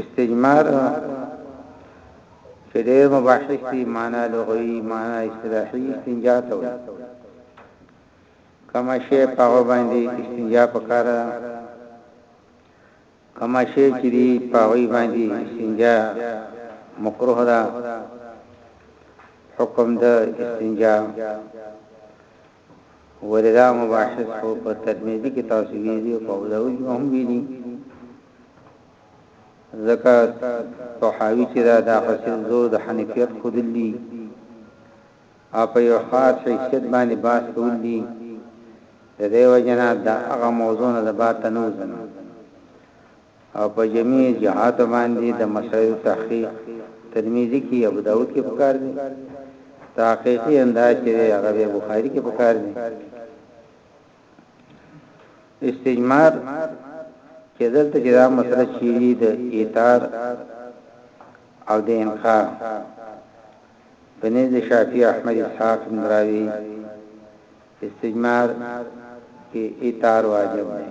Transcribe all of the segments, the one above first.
استجمار چې ډېر مباحث دي معنا لغوي معنا اصطلاحي استنجا ته وایي کما شی په باندې استنجا پکاره کما شی چې دی په باندې استنجا مکروه ده حکم د استنجا ولې دا مباحث خو په ترمذي کې تاسو ویلي او په ابو داود کې هم ویلي ځکه طحاوی چې دا د حسن زور د حنفیت خودلی او په یو خاص حیثیت باندې باس کول دي د دیو جنا د هغه موضوع نه د بات نه وزنه او په جميع جهاتو باندي د مسائلو تحقيق ترمذي کي ابوداود کي پکار دي تحقيقي انداز چي دي هغه بيا بخاري کي پکار دي استجمار چي دلته چي دا مسله چيري د ايتار او د انکار بنيز شافعي احمد اسحاق اندراوي استجمار کې ایتار واجب دی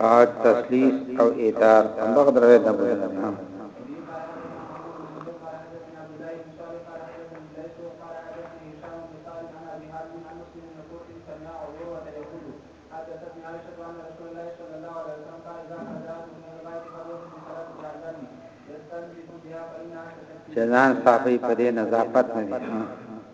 عاد تسلیث او ایثار همدغه درې د ابو ذر نه چې ځان صافي په دې نظافت نه دي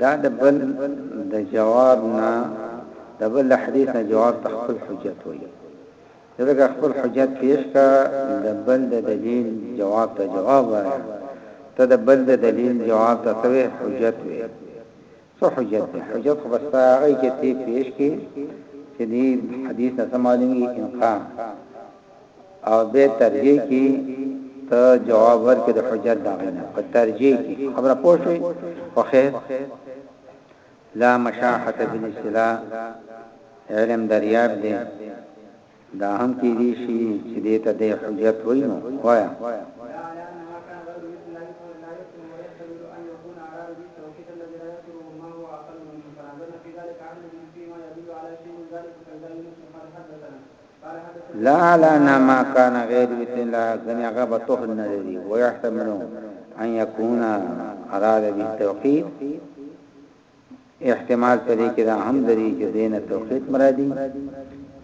دا د بل د جواب نه د بل د حدیث نه جواب ته خپل حجت وایي ځکه خپل حجت پیش کا د بل د دلیل جواب ته جواب وایي ته د بل د دلیل جواب ته سوې حجت وي څه حجت دی حجت خو بس هغه چې تی پیش کی چې دی حدیث نه معلومی انقام او به ترجیح کی ته جواب ورکړي د حجت دا غینه په ترجیح کی خبره پوه شوي او خیر لا مشاحت بن سلا علم دریاب دی دا هم کې دي شي چې دې ته د حجت وینو وایا لا لا نما کان غیر بیت الله غنی هغه به توه نه لري و یحتملو ان یکون اراد به توقیت احتمال پرې کې دا هم لري چې دینه توقیت مرادي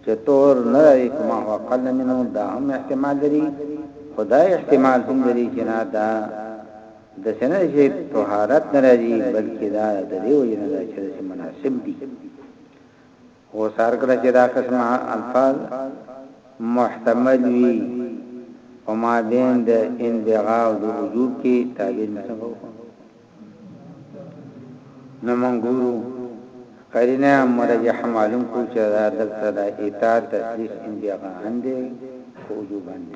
چې تور نه لري کومه هو قل منو دا هم احتمال لري خدای احتمال هم لري چې نه دا د سنه چې طهارت نه راځي بلکې دا د دې وجه نه چې مناسب دي هو سر کړه چې دا قسم الفاظ محتمل وي په مابین د انبغاء او د وجوب کې تعبیر مې څنګه وکړو نو مونږ ګورو قرینه مرجح معلوم کو چې دا دلته د اطاعت تسلیس انبغاء اندې وجوب اندې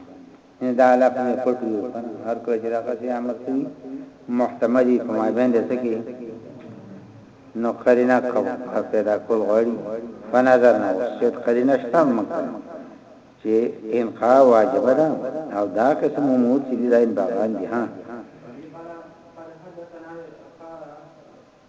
نه دا لفظ مې پټ وي او کنه هر کله چې دغه شی عمل شوي محتمل وي په مابین د څه کې نو قرینه کوم پیدا کول غواړي په نظر نه وسید قرینه شته مکه چې انقا واجب ده او دا قسم امور چې دایم باغان دي ها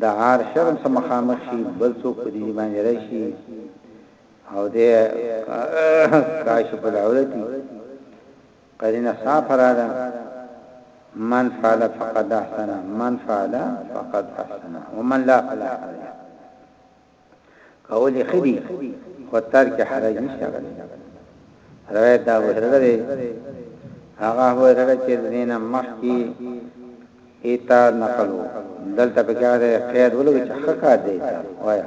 د عار شرم سره مخامخ شي بل څوک په دې باندې راشي او د کاشف العورت قرینه صاف را ده من فعل فقد احسن من فعل فقد احسن ومن لا فلا حرج کول ښه دي خو تر کې حرج نشته غلي روایت دا وهره دی هغه وهره چې دینه مخ کې ایتا نقلو دلته په کې ده خیر ولګ چې حق دی تا وایا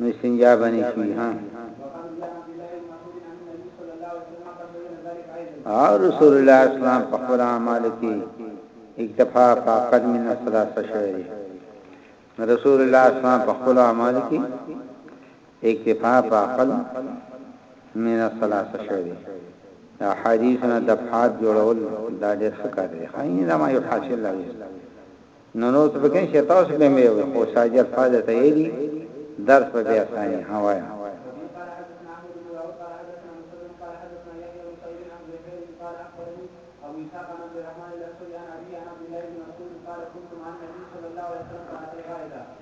نو استنجا به نه شي ها او رسول الله اسلام په خپل اعمال کې اکتفا کا قدم من الثلاثه شوی رسول الله اسلام په خپل اعمال کې اکتفا په عقل من الثلاثه شوی دا حدیث نه د فات جوړول دا ډېر ښه کار دی خاين دا ما یو حاصل لوي نو نو څه پکې نشته تاسو به مې وي خو شاجر فاضل ته یې دي درس په بیا ثاني ها وایم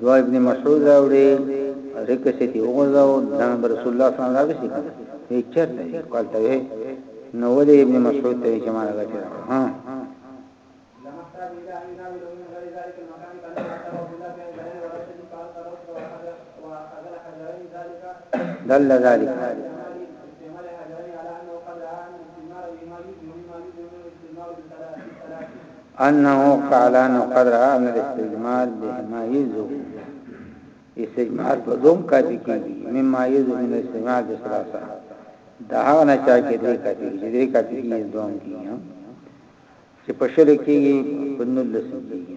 دو ابن مسعود راوړي رکه سي ته وګرځاو دا رسول الله صلی الله علیه وسلم یې چرته قال ته نو ولې ابن مسعود ته چې ما راغلی ها دل ذلك انه قال انه قد را ان الاستجمال بهما يزو استجمال په دوم کافي کیږي مما يزو من استجمال د ثلاثه دا هغه نه چا کې دې کافي کیږي دې کافي کیږي دوم کیږي چې په شل کېږي په نلس کېږي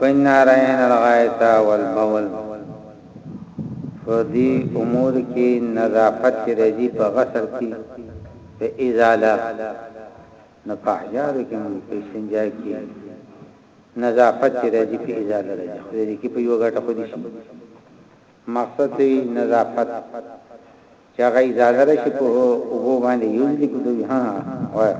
فإنا رأينا الغائط والبول په دې امور کې نظافت چې راځي په غسل کې په ازاله نه په احجارو کې موږ په استنجا کې نظافت چې راځي په ازاله راځي خو دې کې په یو غټه خو دي شي مقصد دی نظافت چه هغه اجازه ده چه په اوبو باندی یوز لیکو دوی ها ها وایه.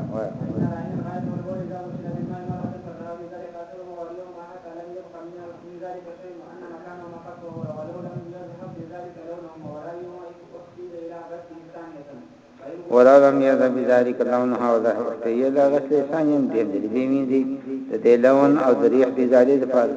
ولو لم يذهب بذلك لونها وذهبت هي لا غسل ثاني دې دې وینځي ته لون او ذریح دې زالې د پاره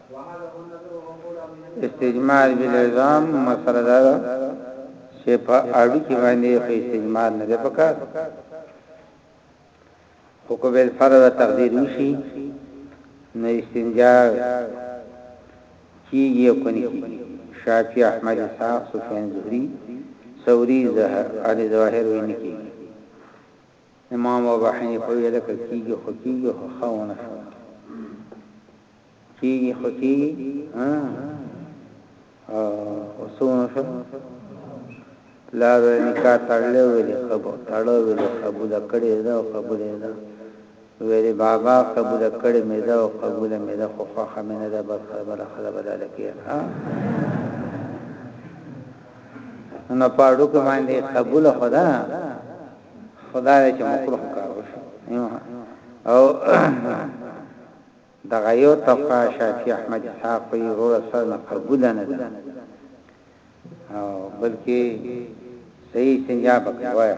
استجمار بالعظام مسله دا ده چې په اړو کې باندې په استجمار نه ده پکار خو کو بل فرض تقدیر وشي نو استنجا کیږي او کني کیږي شافعي احمد اسحاق سفیان زهري ثوري زهر علي ظاهر ویني کیږي امام ابو حنیفه ویل کیږي خو کیږي خو خاونه شو کیږي خو کیږي ها او سونه شو پلار نکاح تړلې ویلې قبول تړلې ویلې قبول کړي دا قبول نه ویلې بابا قبول کړي مې دا قبول مې دا خو خو مې نه دا بل خبر خلا بدل کړي ها نو پاړو کې باندې قبول خدا خدای چې مکروه کار وشو او دغه يو طبقه شافعي احمد اسحاق په يوه روره سره نقربوله نه ده او بلکه صحيح استنجا به کوي وايه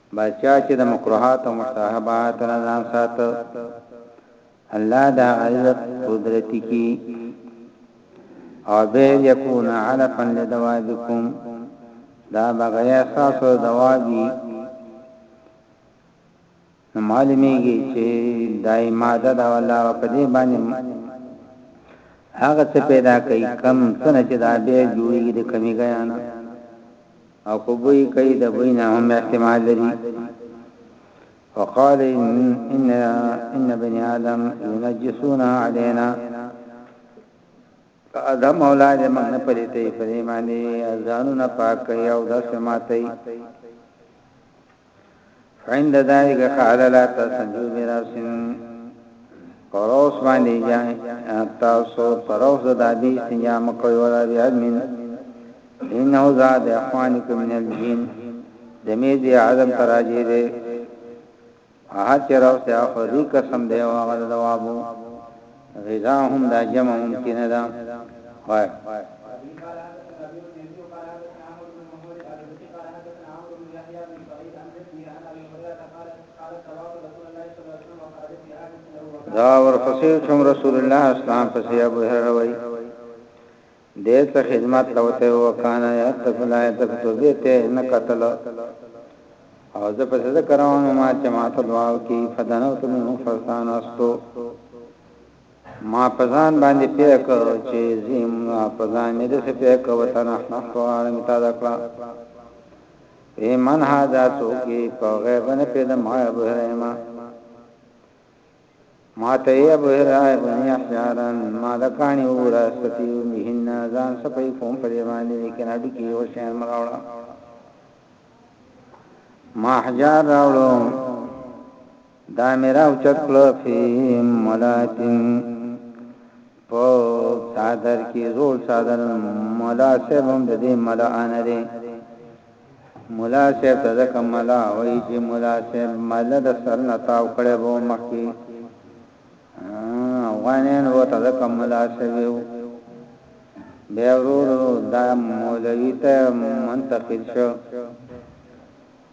بس چا چې د مکروهات او مستحبات نه ځان ساته الله د عزت قدرت کی او به یکون علفا لدوابکم دا بغیا ساسو دوابی نو معلومیږي چې دای ماده دا ولا په دې باندې هغه څه پیدا کوي کم څه چې دا به جوړیږي د کمی غیانه او که بوی کوي د بوی نه هم احتمال لري وقال ان ان, إن بني ادم ينجسون علينا ادم اولاد موږ نه پلیتې پرې باندې ځانونه پاک کوي او د سماتې فعند ذالک قال لا تسجو براسم پروس باندې یا تاسو پروس د دادی سنیا مکوي ولا بیا من انه زاد اخوانکم من الجن زمي دي عدم تراجي دي هغه چې راو ته اخو دې قسم دی او هغه دوابو غذا هم دا جمع ممکنه ده وایه. دا ورپسې شم رسول الله اسلام پسې ابو هرره وای ډیر څه خدمت له وته او کان یتف الایت په توزیع ته نه قتل او زه په زده کراونو ما چې ما ته دعا وکي فدنو ته مې فرسان استو ما پزان باندې پیک چې زم پزان مې د څه پیک وته نه حق واره مې تا دکړه ایمان هاذا څوکي په غیب نه پیدا ما ابراهیم ماته یې ابو هرای ابو میحجارن ما د کانی او راستیو میهنه ځان سپی کوم په دې باندې لیکن اډو کې یو شین مراوړه ما حجار راوړو دا میرا اوچت کلو فی ملاتن په صادر کې زول صادر مولا سبم د دې ملا ان دې ملا صاحب ته ځکه ملا وایي چې ملا صاحب مله د سر نه تاو کړی به و مخکې افغانیان و ته ځکه ملا صاحب و بیا ورو دا مولوی ته منتقل شو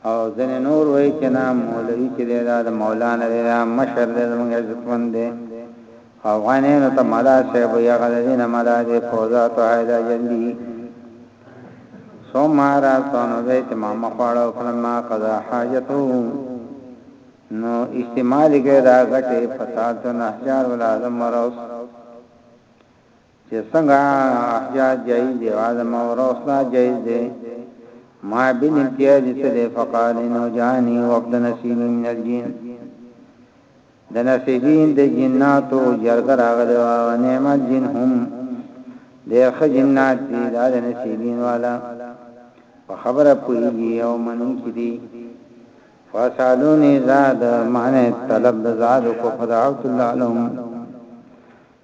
او ځنې نور وایي چې نه مولوی چې دی دا د مولانا دی دا مشر دی زموږ عزتمند دی افغانانو ته ملا صاحب یې غلې نه ملا دی فوزا ته هایدا جندي ثم راغتو نو دی چې ما مخواړه او فلما قضا حاجته نو استعمال کې دا غټه فساد تو نحجار ولا اعظم مروس چې څنګه احجار جایز دی اعظم مروس لا جایز دی ما بن امتیاز ته فقال نو جانی وقت نسیم من الجن د نصیبین د جناتو جرګه راغلی وه او نعم الجن هم ډېر ښه جنات دي دا د نصیبین والا په خبره پوهېږي او منونکي دي فسالونې زاد معنی طلب د زاد کو فدعوت الله لهم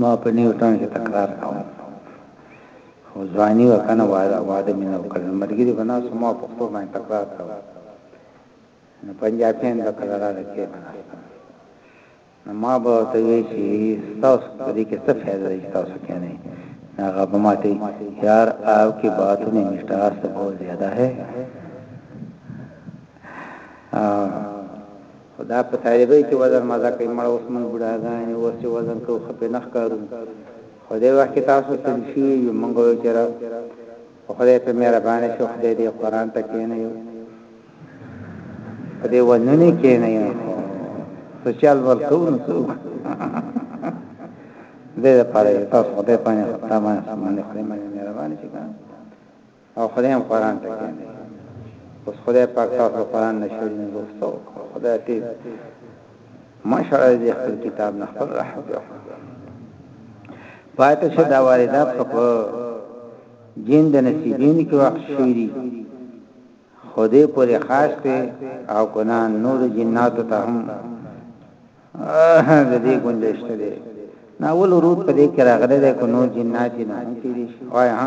ما په نیو ټان کې تکرار کاوه خو ځواني و کنه واده مې نه وکړ ملګري به ناسو ما پښتو باندې تکرار کاوه نو پنجابیان به کله راغلي کې بناسته نو ما به ته وی چې تاسو په دې کې څه فائدہ دی تاسو کې نه هغه به ماته یار او کې باتو نه مشتاس ته بہت زیاده ہے خو دا په طالبۍ کې وزن مزه کوي مړه اوس موږ بوډاګانې اوس چې وزن کوو ښه پرې نه ښکارو خو دې وخت کې تاسو ستړي شوي یو موږ وایو چې رب په خدای په مهربانه شو خدای دې قرآن ته کېنئ په دې ونونې کېنئ سوچال ورکو نو څو دې لپاره تاسو خدای باندې تمام باندې خدای باندې مهربانه شي او خدای هم قران ته کینې اوس خدای پاک تاسو قران نشوري نه دوستو خدای ته مشره دې خپل کتاب نه خپل راحت یو پاتې شو دا واردات په جین د نصیبین کې وخت شوی خدای پورې خاص ته او کنا نور جنات ته هم اه د دې ګنجشته دی ناول ورود په دې کې راغلی دی کو نور جنات نه هم کېږي وای ها